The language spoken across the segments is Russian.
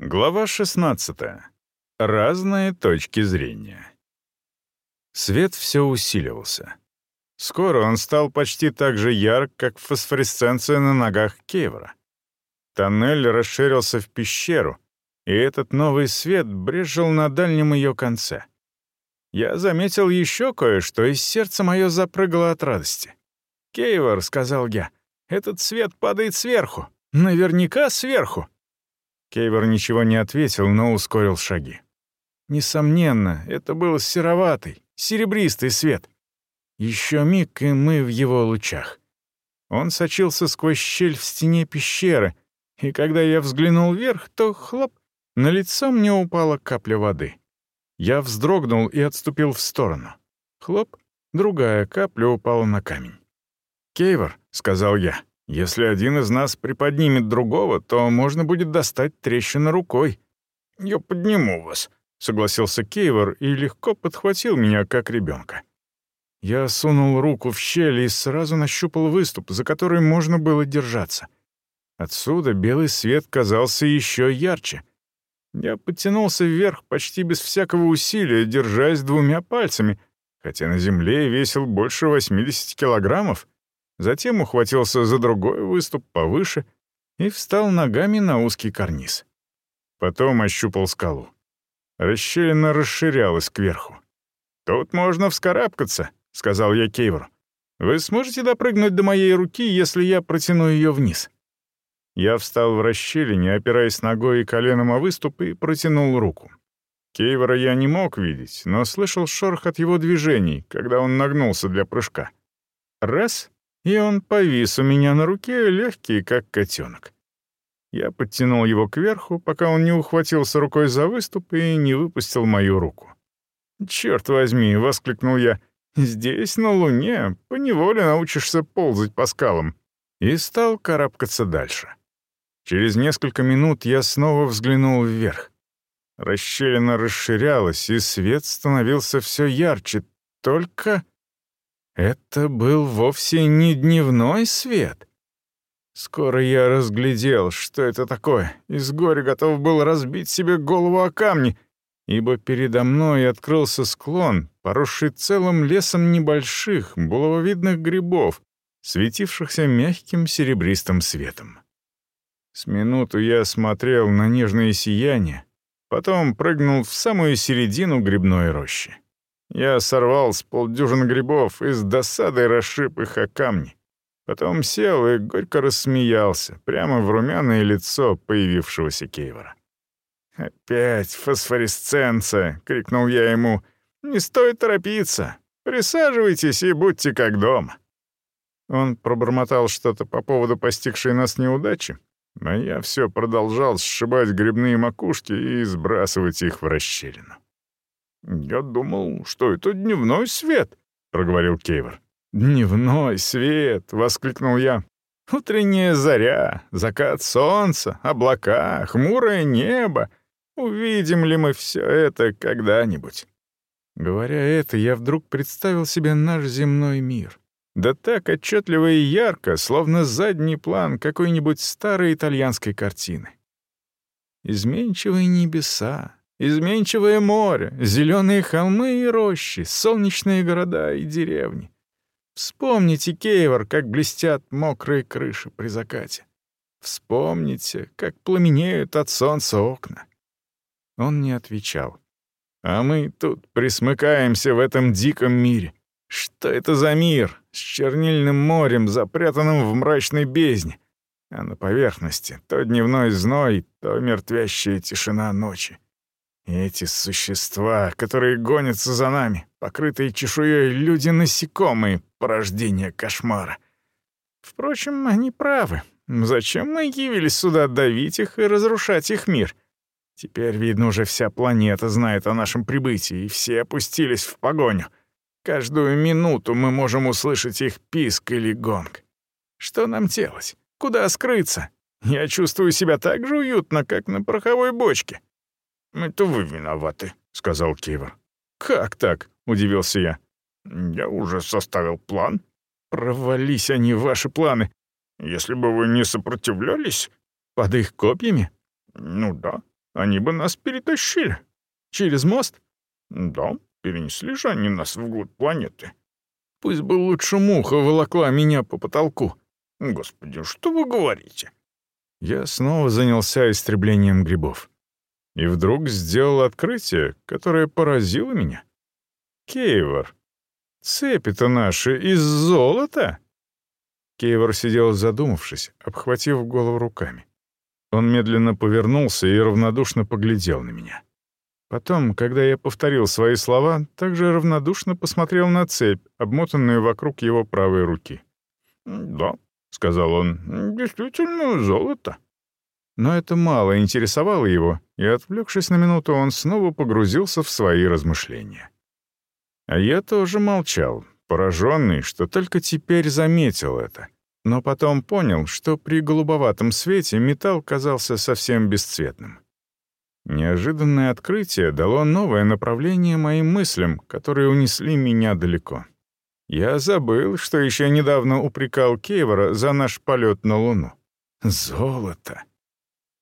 Глава 16. Разные точки зрения. Свет все усиливался. Скоро он стал почти так же ярк, как фосфоресценция на ногах Кейвора. Тоннель расширился в пещеру, и этот новый свет брежил на дальнем ее конце. Я заметил еще кое-что, и сердце мое запрыгало от радости. «Кейвор», — сказал я, — «этот свет падает сверху. Наверняка сверху». Кейвор ничего не ответил, но ускорил шаги. Несомненно, это был сероватый, серебристый свет. Еще миг, и мы в его лучах. Он сочился сквозь щель в стене пещеры, и когда я взглянул вверх, то хлоп, на лицо мне упала капля воды. Я вздрогнул и отступил в сторону. Хлоп, другая капля упала на камень. «Кейвор», — сказал я, если один из нас приподнимет другого, то можно будет достать трещину рукой. «Я подниму вас», — согласился Кейвор и легко подхватил меня, как ребенка. Я сунул руку в щель и сразу нащупал выступ, за который можно было держаться. Отсюда белый свет казался еще ярче. Я подтянулся вверх почти без всякого усилия, держась двумя пальцами, хотя на земле весил больше 80 килограммов затем ухватился за другой выступ повыше и встал ногами на узкий карниз. Потом ощупал скалу. Расщелина расширялась кверху. «Тут можно вскарабкаться», — сказал я Кейвору. «Вы сможете допрыгнуть до моей руки, если я протяну ее вниз?» Я встал в расщелине, опираясь ногой и коленом о выступ, и протянул руку. Кейвора я не мог видеть, но слышал шорох от его движений, когда он нагнулся для прыжка. Раз и он повис у меня на руке, легкий, как котенок. Я подтянул его кверху, пока он не ухватился рукой за выступ и не выпустил мою руку. «Черт возьми!» — воскликнул я. «Здесь, на Луне, поневоле научишься ползать по скалам». И стал карабкаться дальше. Через несколько минут я снова взглянул вверх. Расщелина расширялась, и свет становился все ярче, только... Это был вовсе не дневной свет. Скоро я разглядел, что это такое, и с горя готов был разбить себе голову о камни, ибо передо мной открылся склон, поросший целым лесом небольших, булавовидных грибов, светившихся мягким серебристым светом. С минуту я смотрел на нежное сияние, потом прыгнул в самую середину грибной рощи. Я сорвал с полдюжины грибов и с досадой расшиб их о камни. Потом сел и горько рассмеялся, прямо в румяное лицо появившегося Кейвора. «Опять фосфоресценция!» — крикнул я ему. «Не стоит торопиться. Присаживайтесь и будьте как дома». Он пробормотал что-то по поводу постигшей нас неудачи, а я все продолжал сшибать грибные макушки и сбрасывать их в расщелину. «Я думал, что это дневной свет», — проговорил Кейвор. «Дневной свет!» — воскликнул я. «Утренняя заря, закат солнца, облака, хмурое небо. Увидим ли мы все это когда-нибудь?» Говоря это, я вдруг представил себе наш земной мир. Да так отчетливо и ярко, словно задний план какой-нибудь старой итальянской картины. Изменчивые небеса, Изменчивое море, зеленые холмы и рощи, солнечные города и деревни. Вспомните, Кейвор, как блестят мокрые крыши при закате. Вспомните, как пламенеют от солнца окна. Он не отвечал. А мы тут присмыкаемся в этом диком мире. Что это за мир с чернильным морем, запрятанным в мрачной бездне? А на поверхности то дневной зной, то мертвящая тишина ночи. Эти существа, которые гонятся за нами, покрытые чешуей люди-насекомые, порождение кошмара. Впрочем, они правы. Зачем мы явились сюда давить их и разрушать их мир? Теперь, видно, уже вся планета знает о нашем прибытии, и все опустились в погоню. Каждую минуту мы можем услышать их писк или гонг. Что нам делать? Куда скрыться? Я чувствую себя так же уютно, как на пороховой бочке. «Это вы виноваты», — сказал Кива. «Как так?» — удивился я. «Я уже составил план». «Провались они, ваши планы. Если бы вы не сопротивлялись...» «Под их копьями?» «Ну да. Они бы нас перетащили. Через мост? Да, перенесли же они нас вглубь планеты. Пусть бы лучше муха волокла меня по потолку. Господи, что вы говорите? Я снова занялся истреблением грибов. И вдруг сделал открытие, которое поразило меня. Кейвор, цепи-то наши из золота? Кейвор сидел задумавшись, обхватив голову руками. Он медленно повернулся и равнодушно поглядел на меня. Потом, когда я повторил свои слова, также равнодушно посмотрел на цепь, обмотанную вокруг его правой руки. «Да», — сказал он, — «действительно золото». Но это мало интересовало его, и, отвлекшись на минуту, он снова погрузился в свои размышления. А я тоже молчал, пораженный, что только теперь заметил это, но потом понял, что при голубоватом свете металл казался совсем бесцветным. Неожиданное открытие дало новое направление моим мыслям, которые унесли меня далеко. Я забыл, что еще недавно упрекал Кейвора за наш полет на Луну. Золото.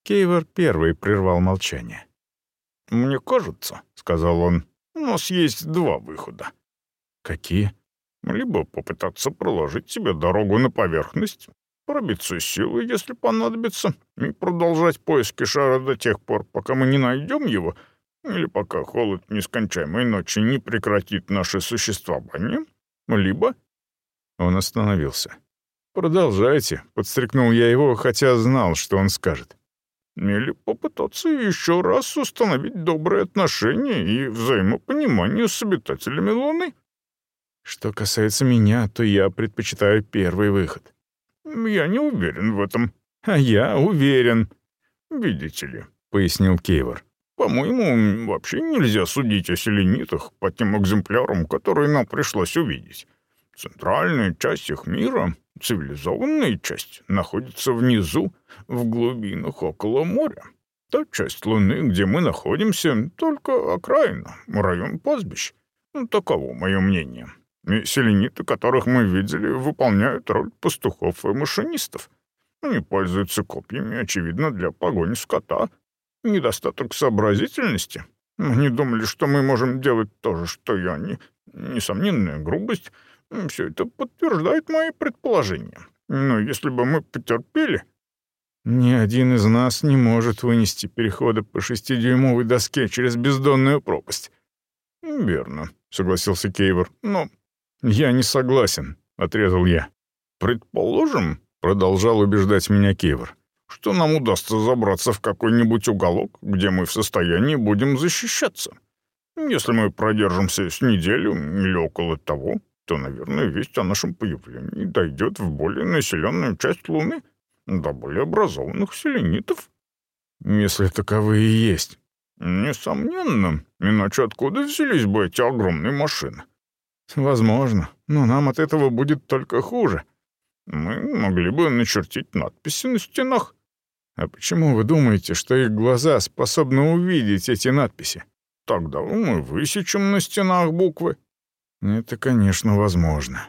Кейвор первый прервал молчание. «Мне кажется», — сказал он, — «у нас есть два выхода». «Какие?» «Либо попытаться проложить себе дорогу на поверхность, пробиться силой, если понадобится, и продолжать поиски шара до тех пор, пока мы не найдем его, или пока холод нескончаемой ночи не прекратит наше существование, либо...» Он остановился. «Продолжайте», — подстрекнул я его, хотя знал, что он скажет. «Или попытаться еще раз установить добрые отношения и взаимопонимание с обитателями Луны». Что касается меня, то я предпочитаю первый выход. «Я не уверен в этом». «А я уверен». «Видите ли», — пояснил Кейвор, «по-моему, вообще нельзя судить о селенитах по тем экземплярам, которые нам пришлось увидеть. Центральная часть их мира, цивилизованная часть, находится внизу, в глубинах около моря. Та часть Луны, где мы находимся, только окраина, район пастбищ. Ну, таково мое мнение и селениты, которых мы видели, выполняют роль пастухов и машинистов. Они пользуются копьями, очевидно, для погони скота. Недостаток сообразительности. Они думали, что мы можем делать то же, что и они. Несомненная грубость. Все это подтверждает мои предположения. Но если бы мы потерпели... Ни один из нас не может вынести перехода по шестидюймовой доске через бездонную пропасть. «Верно», — согласился Кейвор. «Но «Я не согласен», — отрезал я. «Предположим», — продолжал убеждать меня Кевер, «что нам удастся забраться в какой-нибудь уголок, где мы в состоянии будем защищаться. Если мы продержимся с неделю или около того, то, наверное, весть о нашем появлении дойдет в более населенную часть Луны, до более образованных селенитов». «Если таковые и есть». «Несомненно, иначе откуда взялись бы эти огромные машины?» «Возможно, но нам от этого будет только хуже. Мы могли бы начертить надписи на стенах». «А почему вы думаете, что их глаза способны увидеть эти надписи?» «Тогда мы высечем на стенах буквы». «Это, конечно, возможно».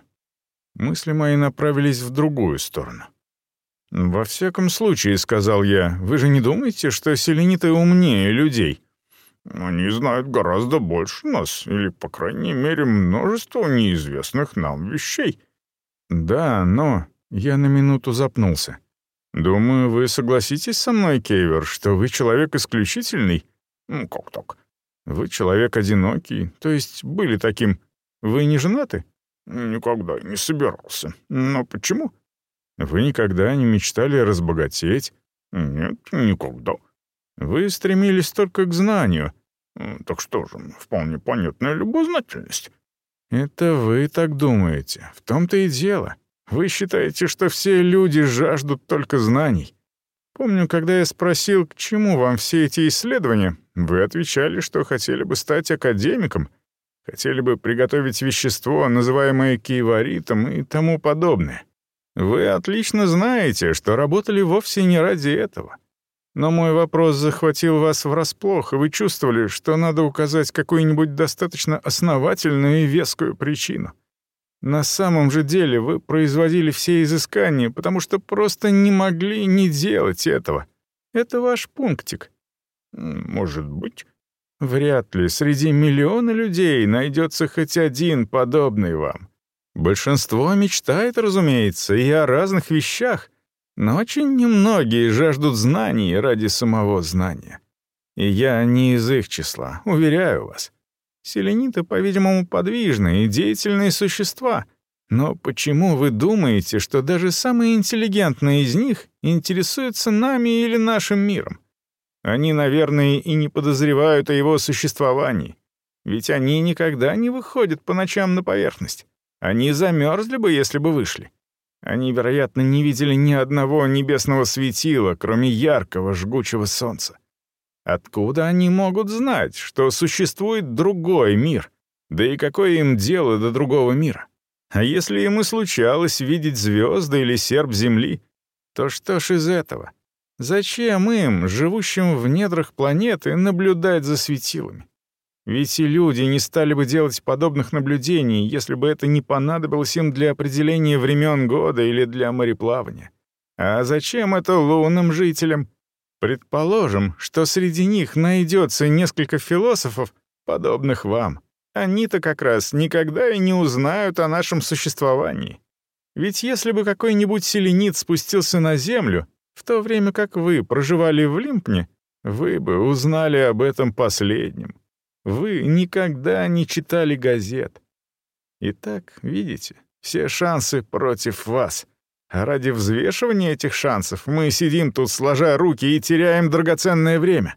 Мысли мои направились в другую сторону. «Во всяком случае», — сказал я, — «вы же не думаете, что селениты умнее людей?» Они знают гораздо больше нас, или, по крайней мере, множество неизвестных нам вещей». «Да, но...» — я на минуту запнулся. «Думаю, вы согласитесь со мной, Кейвер, что вы человек исключительный?» «Ну, как так?» «Вы человек одинокий, то есть были таким. Вы не женаты?» «Никогда не собирался. Но почему?» «Вы никогда не мечтали разбогатеть?» «Нет, никогда». Вы стремились только к знанию. Так что же, вполне понятная любознательность. Это вы так думаете. В том-то и дело. Вы считаете, что все люди жаждут только знаний. Помню, когда я спросил, к чему вам все эти исследования, вы отвечали, что хотели бы стать академиком, хотели бы приготовить вещество, называемое киеваритом и тому подобное. Вы отлично знаете, что работали вовсе не ради этого. Но мой вопрос захватил вас врасплох, и вы чувствовали, что надо указать какую-нибудь достаточно основательную и вескую причину. На самом же деле вы производили все изыскания, потому что просто не могли не делать этого. Это ваш пунктик. Может быть. Вряд ли среди миллиона людей найдется хоть один подобный вам. Большинство мечтает, разумеется, и о разных вещах, но очень немногие жаждут знаний ради самого знания. И я не из их числа, уверяю вас. Селениты, по-видимому, подвижные и деятельные существа. Но почему вы думаете, что даже самые интеллигентные из них интересуются нами или нашим миром? Они, наверное, и не подозревают о его существовании. Ведь они никогда не выходят по ночам на поверхность. Они замерзли бы, если бы вышли. Они, вероятно, не видели ни одного небесного светила, кроме яркого жгучего солнца. Откуда они могут знать, что существует другой мир? Да и какое им дело до другого мира? А если им и случалось видеть звезды или серп Земли, то что ж из этого? Зачем им, живущим в недрах планеты, наблюдать за светилами? Ведь и люди не стали бы делать подобных наблюдений, если бы это не понадобилось им для определения времен года или для мореплавания. А зачем это лунным жителям? Предположим, что среди них найдется несколько философов, подобных вам. Они-то как раз никогда и не узнают о нашем существовании. Ведь если бы какой-нибудь селенит спустился на Землю, в то время как вы проживали в Лимпне, вы бы узнали об этом последнем. Вы никогда не читали газет. Итак, видите, все шансы против вас. А ради взвешивания этих шансов мы сидим тут, сложа руки, и теряем драгоценное время.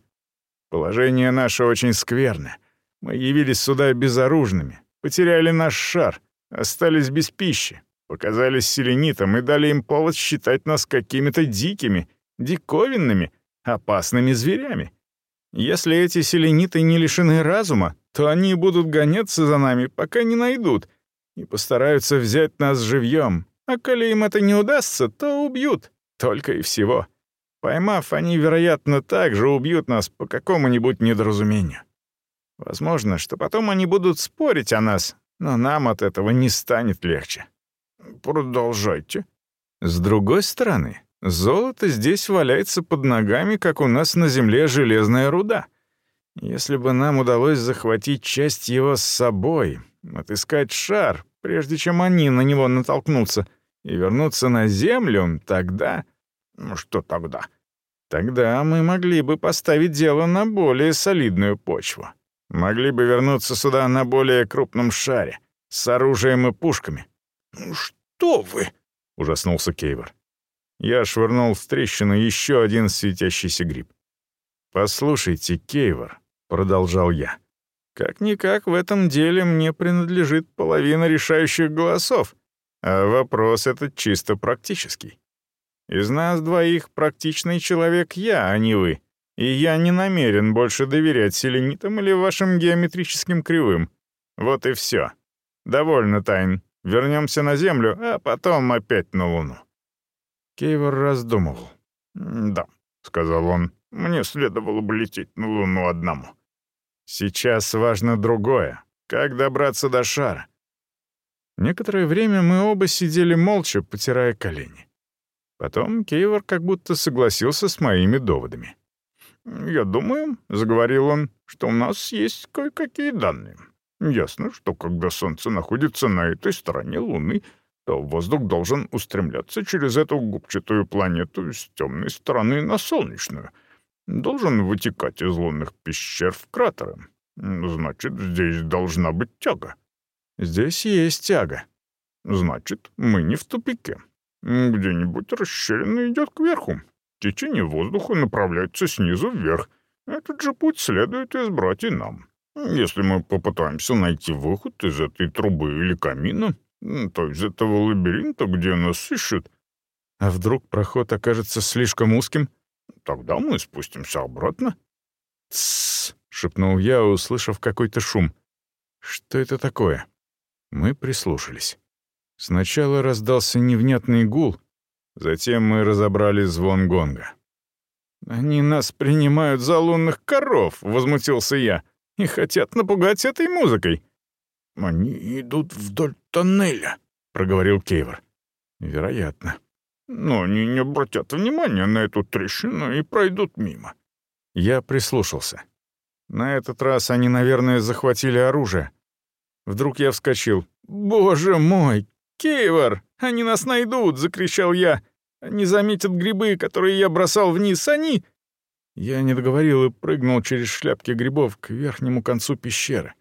Положение наше очень скверное. Мы явились сюда безоружными, потеряли наш шар, остались без пищи, показались селенитам и дали им повод считать нас какими-то дикими, диковинными, опасными зверями. Если эти селениты не лишены разума, то они будут гоняться за нами, пока не найдут, и постараются взять нас живьем. А коли им это не удастся, то убьют. Только и всего. Поймав, они, вероятно, также убьют нас по какому-нибудь недоразумению. Возможно, что потом они будут спорить о нас, но нам от этого не станет легче. Продолжайте. С другой стороны, Золото здесь валяется под ногами, как у нас на земле железная руда. Если бы нам удалось захватить часть его с собой, отыскать шар, прежде чем они на него натолкнутся, и вернуться на землю, тогда... Ну что тогда? Тогда мы могли бы поставить дело на более солидную почву. Могли бы вернуться сюда на более крупном шаре, с оружием и пушками. «Что вы?» — ужаснулся Кейвор. Я швырнул в трещину еще один светящийся гриб. «Послушайте, Кейвор», — продолжал я, — «как-никак в этом деле мне принадлежит половина решающих голосов, а вопрос этот чисто практический. Из нас двоих практичный человек я, а не вы, и я не намерен больше доверять селенитам или вашим геометрическим кривым. Вот и все. Довольно тайн. Вернемся на Землю, а потом опять на Луну». Кейвор раздумывал. «Да», — сказал он, — «мне следовало бы лететь на Луну одному». «Сейчас важно другое. Как добраться до шара?» Некоторое время мы оба сидели молча, потирая колени. Потом Кейвор как будто согласился с моими доводами. «Я думаю», — заговорил он, — «что у нас есть кое-какие данные. Ясно, что когда Солнце находится на этой стороне Луны, то воздух должен устремляться через эту губчатую планету с темной стороны на солнечную. Должен вытекать из лунных пещер в кратеры. Значит, здесь должна быть тяга. Здесь есть тяга. Значит, мы не в тупике. Где-нибудь расщелина идет кверху. Течение воздуха направляется снизу вверх. Этот же путь следует избрать и нам. Если мы попытаемся найти выход из этой трубы или камина, то из этого лабиринта, где нас ищут. А вдруг проход окажется слишком узким? Тогда мы спустимся обратно. «Тссс!» — шепнул я, услышав какой-то шум. «Что это такое?» Мы прислушались. Сначала раздался невнятный гул, затем мы разобрали звон гонга. «Они нас принимают за лунных коров», — возмутился я, — «и хотят напугать этой музыкой». «Они идут вдоль тоннеля», — проговорил Кейвор. «Вероятно». «Но они не обратят внимания на эту трещину и пройдут мимо». Я прислушался. На этот раз они, наверное, захватили оружие. Вдруг я вскочил. «Боже мой! Кейвор! Они нас найдут!» — закричал я. «Они заметят грибы, которые я бросал вниз. Они...» Я не договорил и прыгнул через шляпки грибов к верхнему концу пещеры.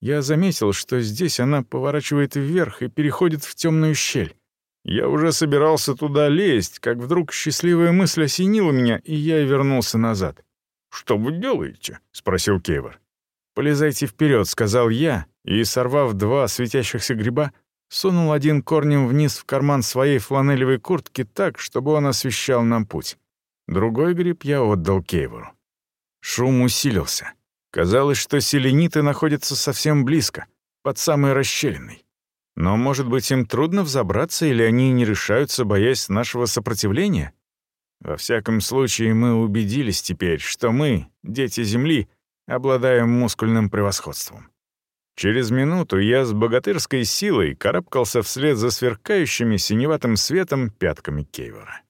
Я заметил, что здесь она поворачивает вверх и переходит в темную щель. Я уже собирался туда лезть, как вдруг счастливая мысль осенила меня, и я вернулся назад. «Что вы делаете?» — спросил Кейвор. «Полезайте вперед», — сказал я, и, сорвав два светящихся гриба, сунул один корнем вниз в карман своей фланелевой куртки так, чтобы он освещал нам путь. Другой гриб я отдал Кейвору. Шум усилился. Казалось, что селениты находятся совсем близко, под самой расщелиной. Но, может быть, им трудно взобраться, или они не решаются, боясь нашего сопротивления? Во всяком случае, мы убедились теперь, что мы, дети Земли, обладаем мускульным превосходством. Через минуту я с богатырской силой карабкался вслед за сверкающими синеватым светом пятками Кейвора.